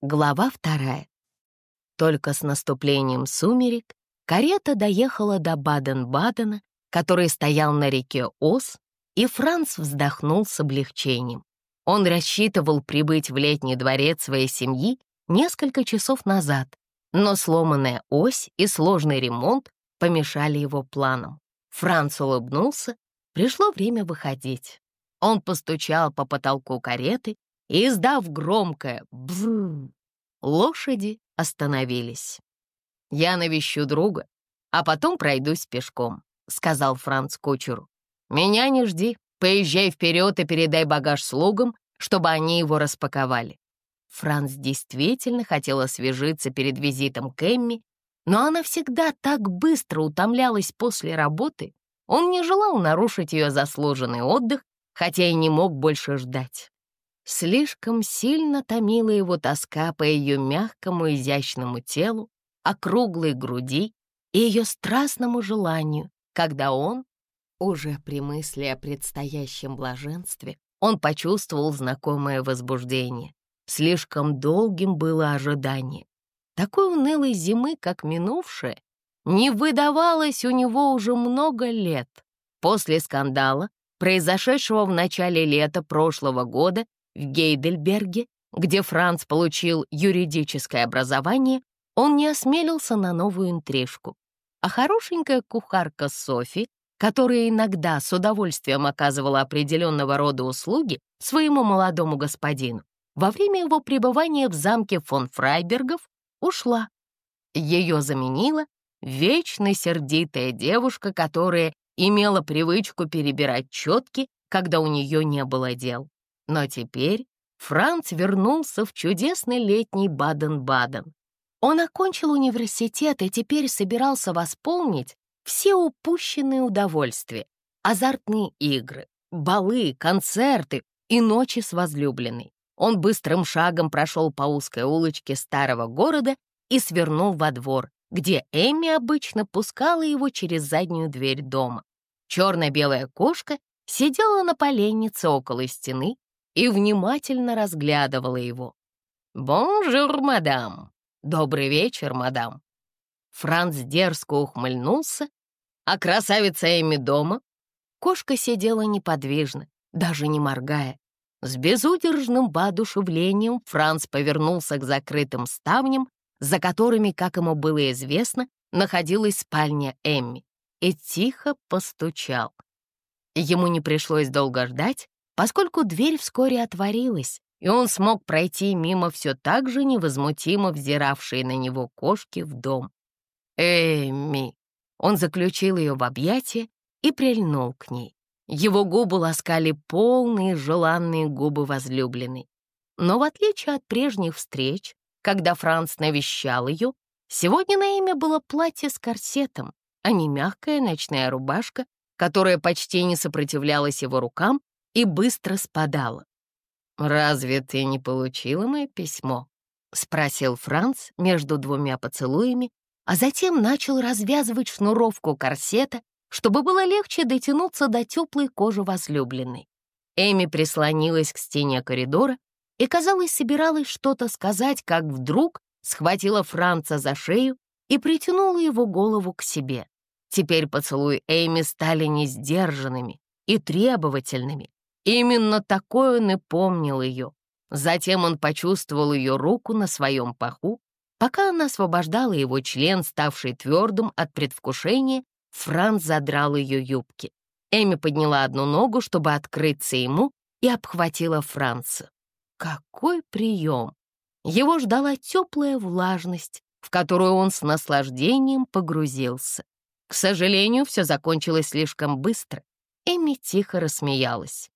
Глава вторая. Только с наступлением сумерек карета доехала до Баден-Бадена, который стоял на реке Ос, и Франц вздохнул с облегчением. Он рассчитывал прибыть в летний дворец своей семьи несколько часов назад, но сломанная ось и сложный ремонт помешали его планам. Франц улыбнулся, пришло время выходить. Он постучал по потолку кареты и, издав громкое «бзррр», лошади остановились. «Я навещу друга, а потом пройдусь пешком», — сказал Франц кучеру. «Меня не жди, поезжай вперед и передай багаж слугам, чтобы они его распаковали». Франц действительно хотел освежиться перед визитом к Эмми, но она всегда так быстро утомлялась после работы, он не желал нарушить ее заслуженный отдых, хотя и не мог больше ждать. Слишком сильно томила его тоска по ее мягкому изящному телу, округлой груди и ее страстному желанию, когда он, уже при мысли о предстоящем блаженстве, он почувствовал знакомое возбуждение. Слишком долгим было ожидание. Такой унылой зимы, как минувшая, не выдавалось у него уже много лет. После скандала, произошедшего в начале лета прошлого года в Гейдельберге, где Франц получил юридическое образование, он не осмелился на новую интрижку. А хорошенькая кухарка Софи, которая иногда с удовольствием оказывала определенного рода услуги своему молодому господину, во время его пребывания в замке фон Фрайбергов ушла. Ее заменила вечно сердитая девушка, которая имела привычку перебирать четки, когда у нее не было дел. Но теперь Франц вернулся в чудесный летний Баден-Баден. Он окончил университет и теперь собирался восполнить все упущенные удовольствия, азартные игры, балы, концерты и ночи с возлюбленной. Он быстрым шагом прошел по узкой улочке старого города и свернул во двор, где Эми обычно пускала его через заднюю дверь дома. Черно-белая кошка сидела на поленнице около стены и внимательно разглядывала его. «Bonjour, madame!» «Добрый вечер, мадам!» Франц дерзко ухмыльнулся, а красавица Эми дома. Кошка сидела неподвижно, даже не моргая. С безудержным воодушевлением Франц повернулся к закрытым ставням за которыми, как ему было известно, находилась спальня Эмми, и тихо постучал. Ему не пришлось долго ждать, поскольку дверь вскоре отворилась, и он смог пройти мимо все так же невозмутимо взиравшей на него кошки в дом. «Эмми!» Он заключил ее в объятия и прильнул к ней. Его губы ласкали полные желанные губы возлюбленной. Но в отличие от прежних встреч, когда Франц навещал ее, сегодня на имя было платье с корсетом, а не мягкая ночная рубашка, которая почти не сопротивлялась его рукам и быстро спадала. «Разве ты не получила мое письмо?» — спросил Франц между двумя поцелуями, а затем начал развязывать шнуровку корсета, чтобы было легче дотянуться до теплой кожи возлюбленной. Эми прислонилась к стене коридора и, казалось, собиралась что-то сказать, как вдруг схватила Франца за шею и притянула его голову к себе. Теперь поцелуи Эйми стали несдержанными и требовательными. Именно такой он и помнил ее. Затем он почувствовал ее руку на своем паху. Пока она освобождала его член, ставший твердым от предвкушения, Франц задрал ее юбки. Эми подняла одну ногу, чтобы открыться ему, и обхватила Франца. Какой прием! Его ждала теплая влажность, в которую он с наслаждением погрузился. К сожалению, все закончилось слишком быстро. Эми тихо рассмеялась.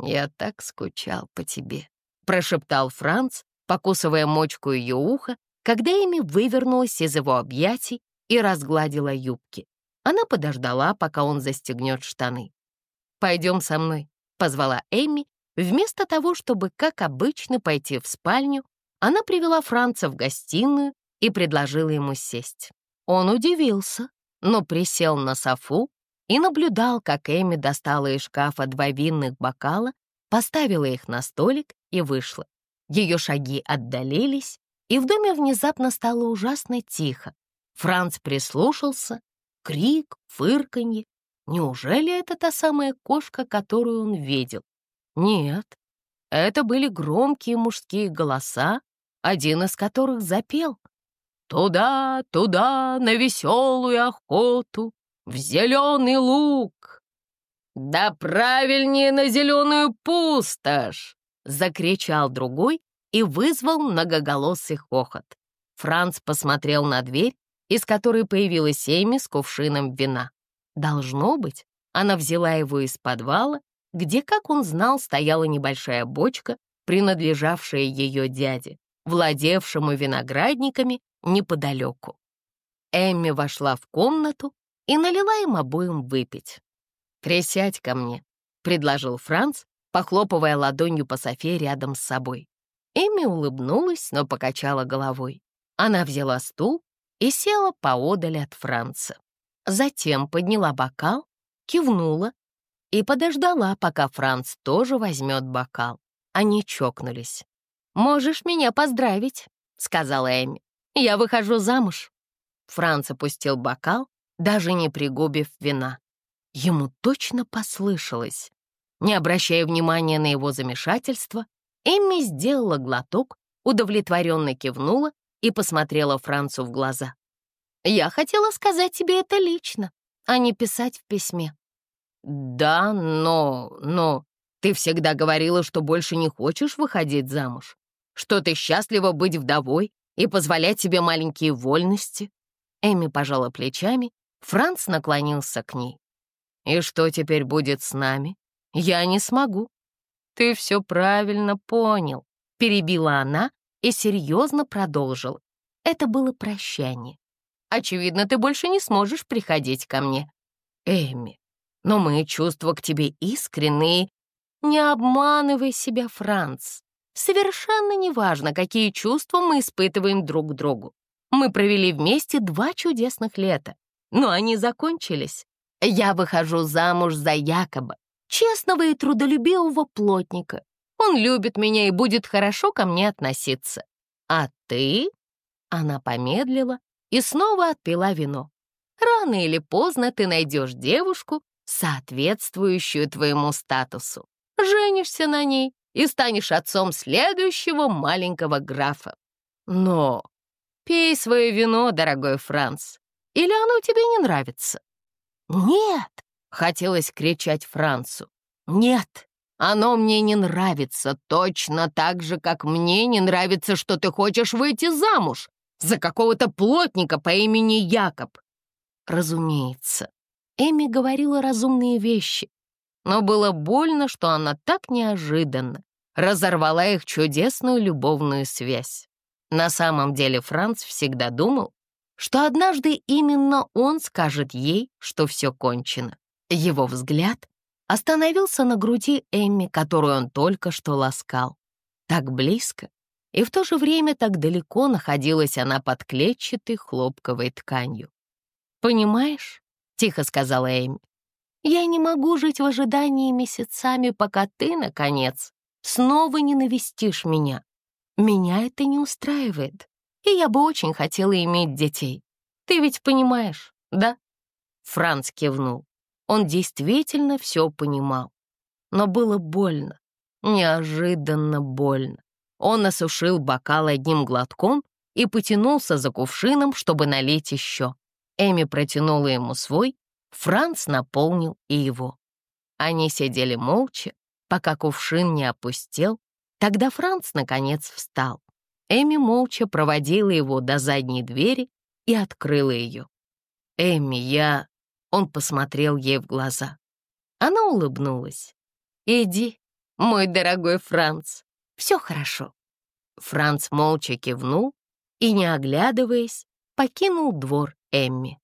«Я так скучал по тебе», — прошептал Франц, покусывая мочку ее уха, когда Эми вывернулась из его объятий и разгладила юбки. Она подождала, пока он застегнет штаны. «Пойдем со мной», — позвала Эми Вместо того, чтобы, как обычно, пойти в спальню, она привела Франца в гостиную и предложила ему сесть. Он удивился, но присел на софу и наблюдал, как Эми достала из шкафа два винных бокала, поставила их на столик и вышла. Ее шаги отдалились, и в доме внезапно стало ужасно тихо. Франц прислушался. Крик, фырканье. Неужели это та самая кошка, которую он видел? Нет, это были громкие мужские голоса, один из которых запел. «Туда, туда, на веселую охоту, в зеленый луг!» «Да правильнее на зеленую пустошь!» — закричал другой и вызвал многоголосый хохот. Франц посмотрел на дверь, из которой появилась Эми с кувшином вина. Должно быть, она взяла его из подвала где, как он знал, стояла небольшая бочка, принадлежавшая ее дяде, владевшему виноградниками неподалеку. Эмми вошла в комнату и налила им обоим выпить. «Присядь ко мне», — предложил Франц, похлопывая ладонью по Софе рядом с собой. Эмми улыбнулась, но покачала головой. Она взяла стул и села поодаль от Франца. Затем подняла бокал, кивнула и подождала, пока Франц тоже возьмет бокал. Они чокнулись. «Можешь меня поздравить», — сказала Эми. «Я выхожу замуж». Франц опустил бокал, даже не пригубив вина. Ему точно послышалось. Не обращая внимания на его замешательство, Эмми сделала глоток, удовлетворенно кивнула и посмотрела Францу в глаза. «Я хотела сказать тебе это лично, а не писать в письме. «Да, но... но... Ты всегда говорила, что больше не хочешь выходить замуж, что ты счастлива быть вдовой и позволять себе маленькие вольности». Эми пожала плечами, Франц наклонился к ней. «И что теперь будет с нами? Я не смогу». «Ты все правильно понял», — перебила она и серьезно продолжила. Это было прощание. «Очевидно, ты больше не сможешь приходить ко мне». «Эми, но мои чувства к тебе искренние. Не обманывай себя, Франц. Совершенно неважно, какие чувства мы испытываем друг к другу. Мы провели вместе два чудесных лета, но они закончились. Я выхожу замуж за Якоба, честного и трудолюбивого плотника. Он любит меня и будет хорошо ко мне относиться. А ты?» Она помедлила и снова отпила вино. «Рано или поздно ты найдешь девушку, соответствующую твоему статусу. Женишься на ней и станешь отцом следующего маленького графа. Но пей свое вино, дорогой Франц, или оно тебе не нравится? Нет, хотелось кричать Францу. Нет, оно мне не нравится точно так же, как мне не нравится, что ты хочешь выйти замуж за какого-то плотника по имени Якоб. Разумеется, Эми говорила разумные вещи, но было больно, что она так неожиданно разорвала их чудесную любовную связь. На самом деле Франц всегда думал, что однажды именно он скажет ей, что все кончено. Его взгляд остановился на груди Эмми, которую он только что ласкал. Так близко, и в то же время так далеко находилась она под клетчатой хлопковой тканью. «Понимаешь?» тихо сказала Эми. «Я не могу жить в ожидании месяцами, пока ты, наконец, снова не навестишь меня. Меня это не устраивает, и я бы очень хотела иметь детей. Ты ведь понимаешь, да?» Франц кивнул. Он действительно все понимал. Но было больно, неожиданно больно. Он осушил бокал одним глотком и потянулся за кувшином, чтобы налить еще. Эми протянула ему свой, Франц наполнил и его. Они сидели молча, пока кувшин не опустел. Тогда Франц, наконец, встал. Эми молча проводила его до задней двери и открыла ее. «Эми, я...» Он посмотрел ей в глаза. Она улыбнулась. «Иди, мой дорогой Франц, все хорошо». Франц молча кивнул и, не оглядываясь, покинул двор Эмми.